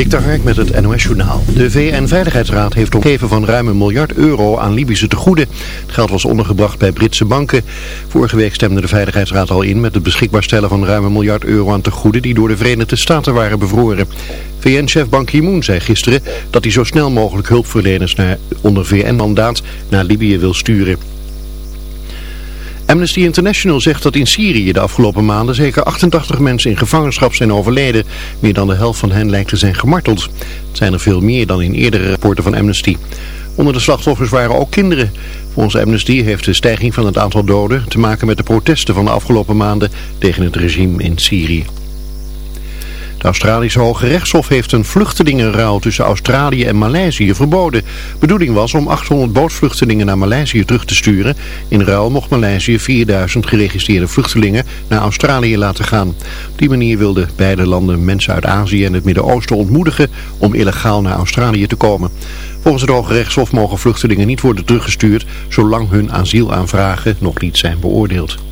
Dik Hark met het NOS Journaal. De VN-veiligheidsraad heeft opgegeven van ruim een miljard euro aan Libische tegoeden. Het geld was ondergebracht bij Britse banken. Vorige week stemde de Veiligheidsraad al in met het beschikbaar stellen van ruim een miljard euro aan tegoeden die door de Verenigde Staten waren bevroren. VN-chef Ban Ki-moon zei gisteren dat hij zo snel mogelijk hulpverleners naar, onder VN-mandaat naar Libië wil sturen. Amnesty International zegt dat in Syrië de afgelopen maanden zeker 88 mensen in gevangenschap zijn overleden. Meer dan de helft van hen lijkt te zijn gemarteld. Het zijn er veel meer dan in eerdere rapporten van Amnesty. Onder de slachtoffers waren ook kinderen. Volgens Amnesty heeft de stijging van het aantal doden te maken met de protesten van de afgelopen maanden tegen het regime in Syrië. De Australische Hoge Rechtshof heeft een vluchtelingenruil tussen Australië en Maleisië verboden. Bedoeling was om 800 bootvluchtelingen naar Maleisië terug te sturen. In ruil mocht Maleisië 4000 geregistreerde vluchtelingen naar Australië laten gaan. Op die manier wilden beide landen mensen uit Azië en het Midden-Oosten ontmoedigen om illegaal naar Australië te komen. Volgens het Hoge Rechtshof mogen vluchtelingen niet worden teruggestuurd zolang hun asielaanvragen nog niet zijn beoordeeld.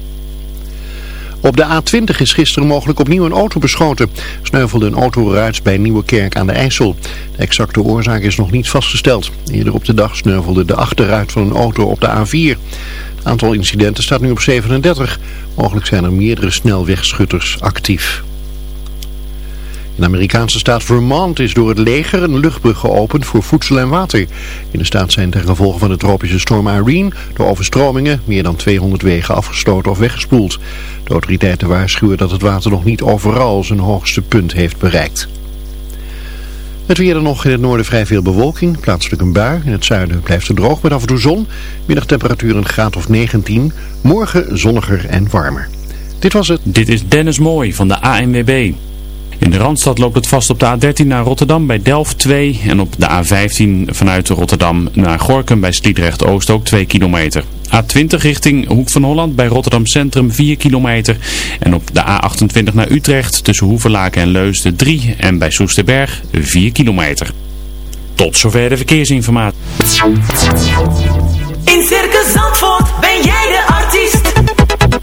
Op de A20 is gisteren mogelijk opnieuw een auto beschoten. Sneuvelde een autoruit bij Nieuwekerk aan de IJssel. De exacte oorzaak is nog niet vastgesteld. Eerder op de dag sneuvelde de achterruit van een auto op de A4. Het aantal incidenten staat nu op 37. Mogelijk zijn er meerdere snelwegschutters actief. In de Amerikaanse staat Vermont is door het leger een luchtbrug geopend voor voedsel en water. In de staat zijn ten gevolge van de tropische storm Irene door overstromingen meer dan 200 wegen afgestoten of weggespoeld. De autoriteiten waarschuwen dat het water nog niet overal zijn hoogste punt heeft bereikt. Het weer er nog in het noorden vrij veel bewolking, plaatselijk een bui. In het zuiden blijft het droog met af en toe zon. Middagtemperatuur een graad of 19. Morgen zonniger en warmer. Dit was het. Dit is Dennis Mooi van de ANWB. In de Randstad loopt het vast op de A13 naar Rotterdam bij Delft 2 en op de A15 vanuit Rotterdam naar Gorkum bij Sliedrecht Oost ook 2 kilometer. A20 richting Hoek van Holland bij Rotterdam Centrum 4 kilometer en op de A28 naar Utrecht tussen Hoevelaken en Leusden 3 en bij Soesterberg 4 kilometer. Tot zover de verkeersinformatie. In Circus Zandvoort ben jij de artiest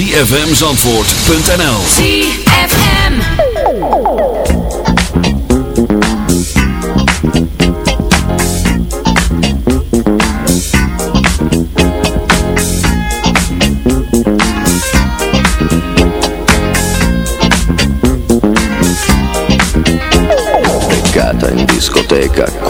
www.zfmzandvoort.nl ZFM. Beccata in discoteca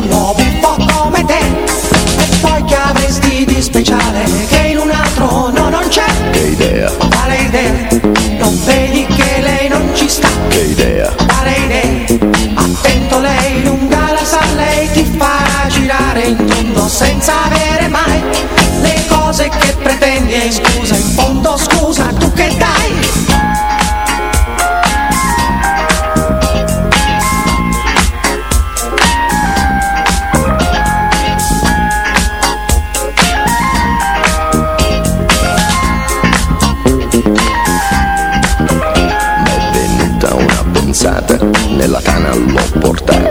mondo senza avere mai le cose che pretendi. E scusa in fondo scusa tu che dai? Nella tana l'ho portata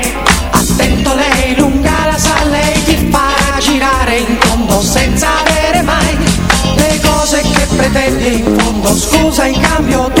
Los cosa in cambio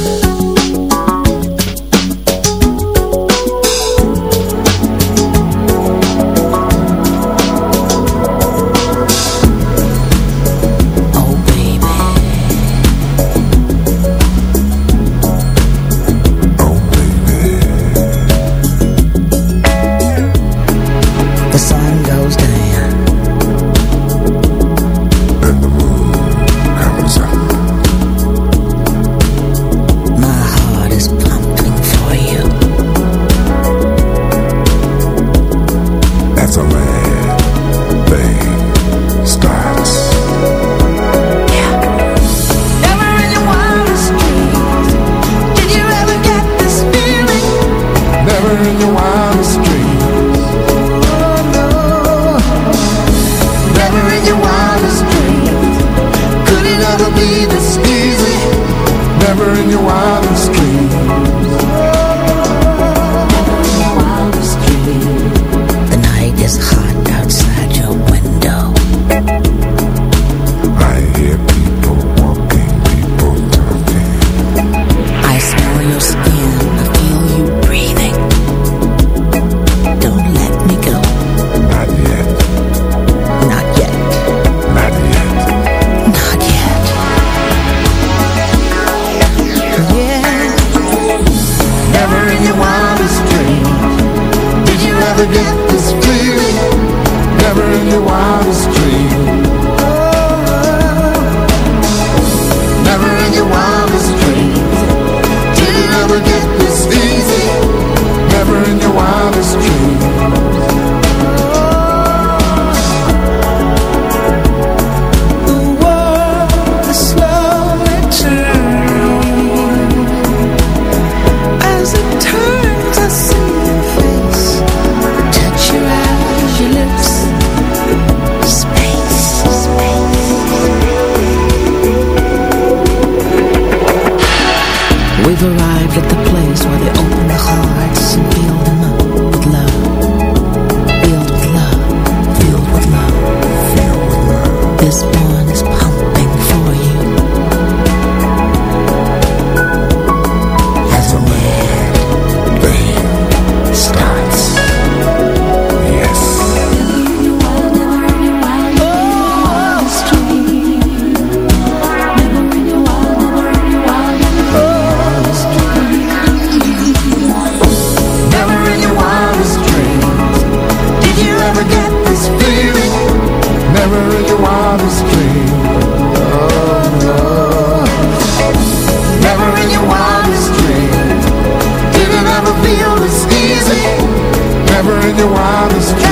you on the street. Never in your wildest dreams did it ever feel this easy. Never in your wildest dreams.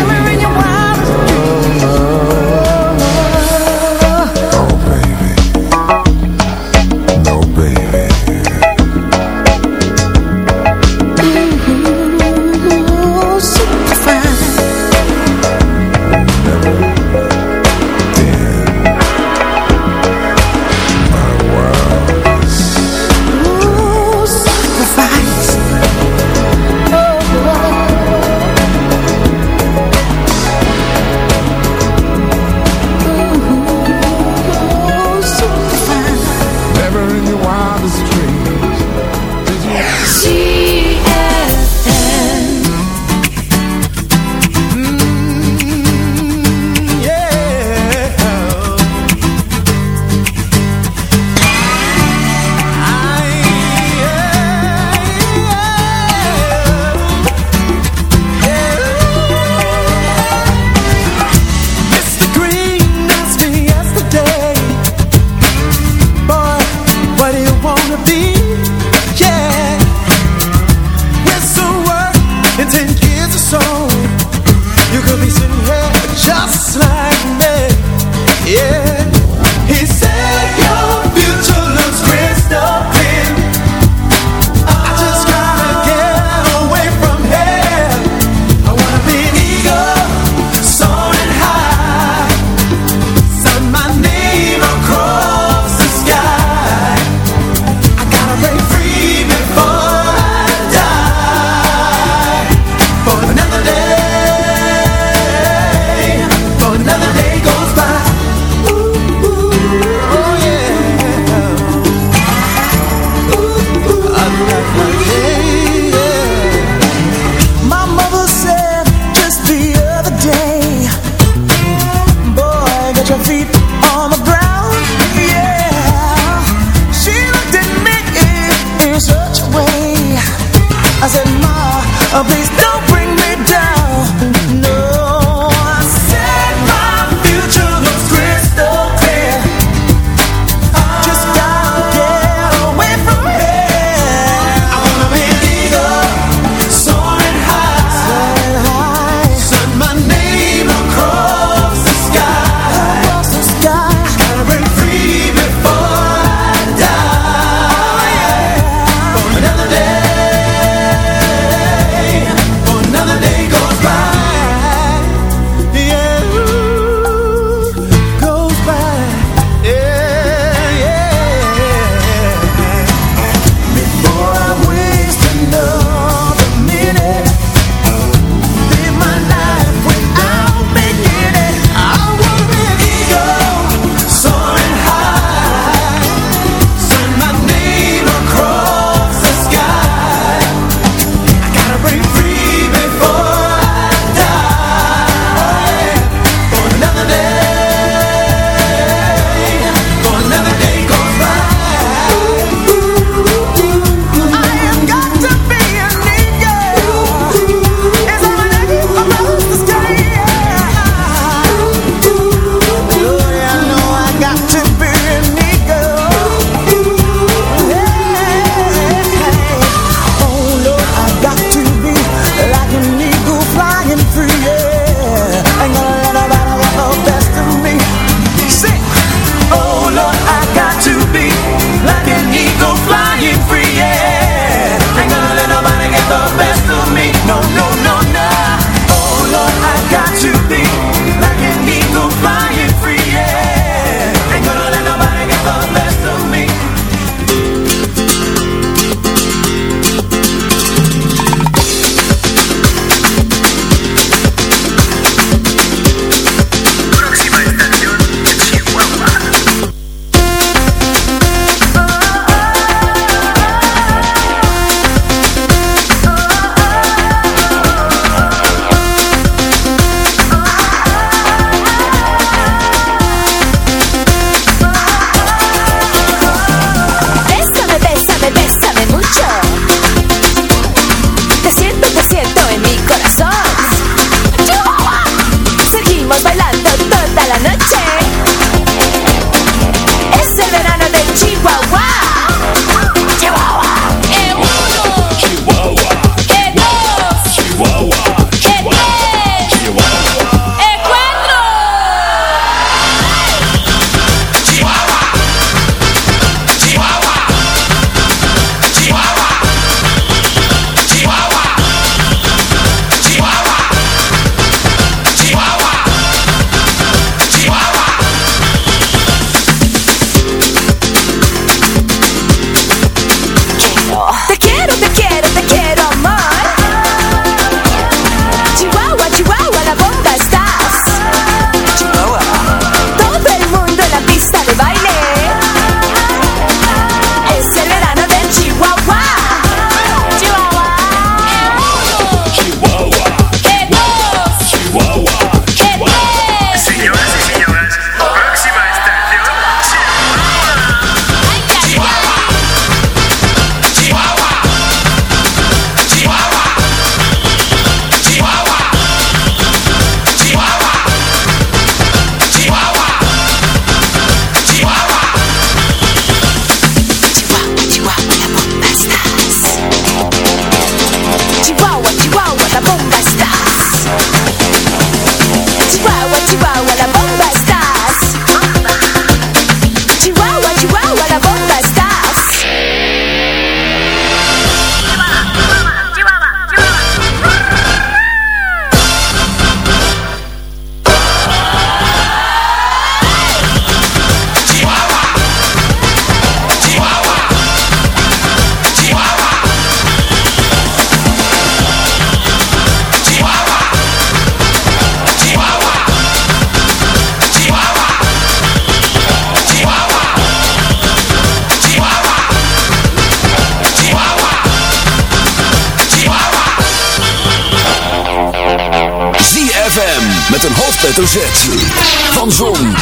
Van Zon,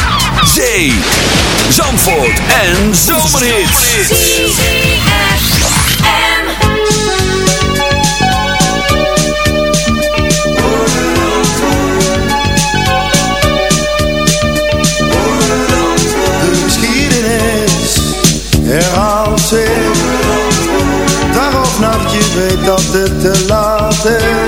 Zee, Zandvoort en Zomerhits. De geschiedenis herhaalt zich. Dag of je weet dat het te laat is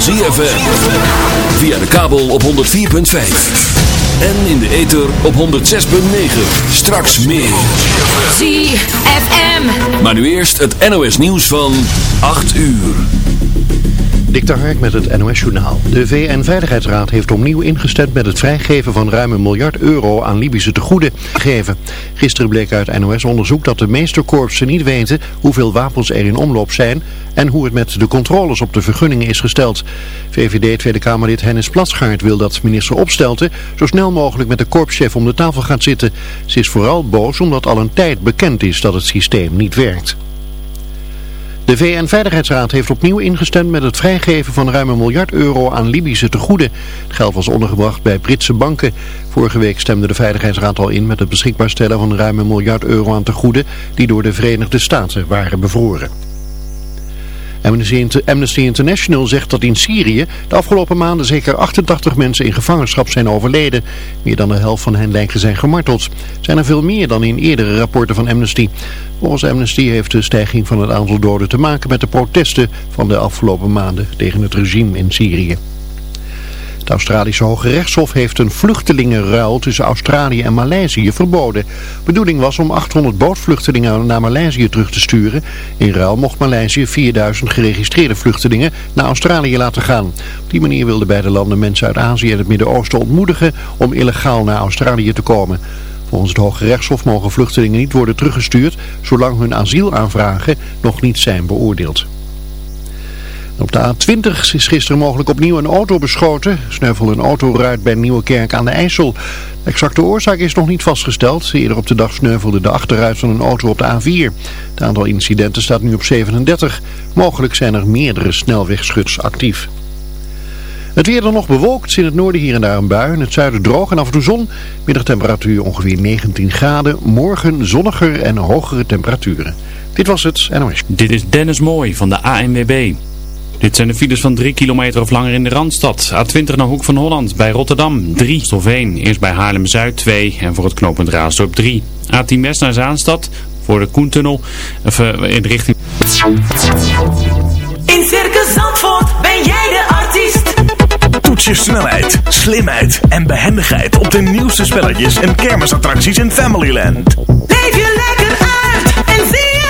Van ZFM. Via de kabel op 104.5. En in de ether op 106.9. Straks meer. ZFM. Maar nu eerst het NOS nieuws van 8 uur. Dik Hark met het NOS-journaal. De VN-veiligheidsraad heeft opnieuw ingestemd met het vrijgeven van ruim een miljard euro aan Libische tegoeden gegeven. Gisteren bleek uit NOS-onderzoek dat de meeste korpsen niet weten hoeveel wapens er in omloop zijn en hoe het met de controles op de vergunningen is gesteld. VVD Tweede Kamerlid Hennis Platsgaard wil dat minister Opstelten zo snel mogelijk met de korpschef om de tafel gaat zitten. Ze is vooral boos omdat al een tijd bekend is dat het systeem niet werkt. De VN-veiligheidsraad heeft opnieuw ingestemd met het vrijgeven van ruim een miljard euro aan Libische tegoeden. Het geld was ondergebracht bij Britse banken. Vorige week stemde de Veiligheidsraad al in met het beschikbaar stellen van ruim een miljard euro aan tegoeden die door de Verenigde Staten waren bevroren. Amnesty Inter- Amnesty International zegt dat in Syrië de afgelopen maanden zeker 88 mensen in gevangenschap zijn overleden. Meer dan de helft van hen lijken zijn gemarteld. Zijn er veel meer dan in eerdere rapporten van Amnesty. Volgens Amnesty heeft de stijging van het aantal doden te maken met de protesten van de afgelopen maanden tegen het regime in Syrië. Het Australische Hoge Rechtshof heeft een vluchtelingenruil tussen Australië en Maleisië verboden. Bedoeling was om 800 bootvluchtelingen naar Maleisië terug te sturen. In ruil mocht Maleisië 4000 geregistreerde vluchtelingen naar Australië laten gaan. Op die manier wilden beide landen mensen uit Azië en het Midden-Oosten ontmoedigen om illegaal naar Australië te komen. Volgens het Hoge Rechtshof mogen vluchtelingen niet worden teruggestuurd zolang hun asielaanvragen nog niet zijn beoordeeld. Op de A20 is gisteren mogelijk opnieuw een auto beschoten. Sneuvelde een autoruit bij Nieuwekerk aan de IJssel. De exacte oorzaak is nog niet vastgesteld. Eerder op de dag sneuvelde de achteruit van een auto op de A4. Het aantal incidenten staat nu op 37. Mogelijk zijn er meerdere snelwegschuts actief. Het weer dan nog bewolkt. In het noorden hier en daar een bui. In het zuiden droog en af en toe zon. Middagtemperatuur ongeveer 19 graden. Morgen zonniger en hogere temperaturen. Dit was het. Dit is Dennis Mooi van de ANWB. Dit zijn de files van 3 kilometer of langer in de Randstad. A20 naar Hoek van Holland bij Rotterdam 3. Stolveen eerst bij Haarlem-Zuid 2 en voor het knooppunt Raasdorp 3. A10 West naar Zaanstad voor de Koentunnel even in de richting... In Circus Zandvoort ben jij de artiest. Toets je snelheid, slimheid en behendigheid op de nieuwste spelletjes en kermisattracties in Familyland. Leef je lekker uit en zie. In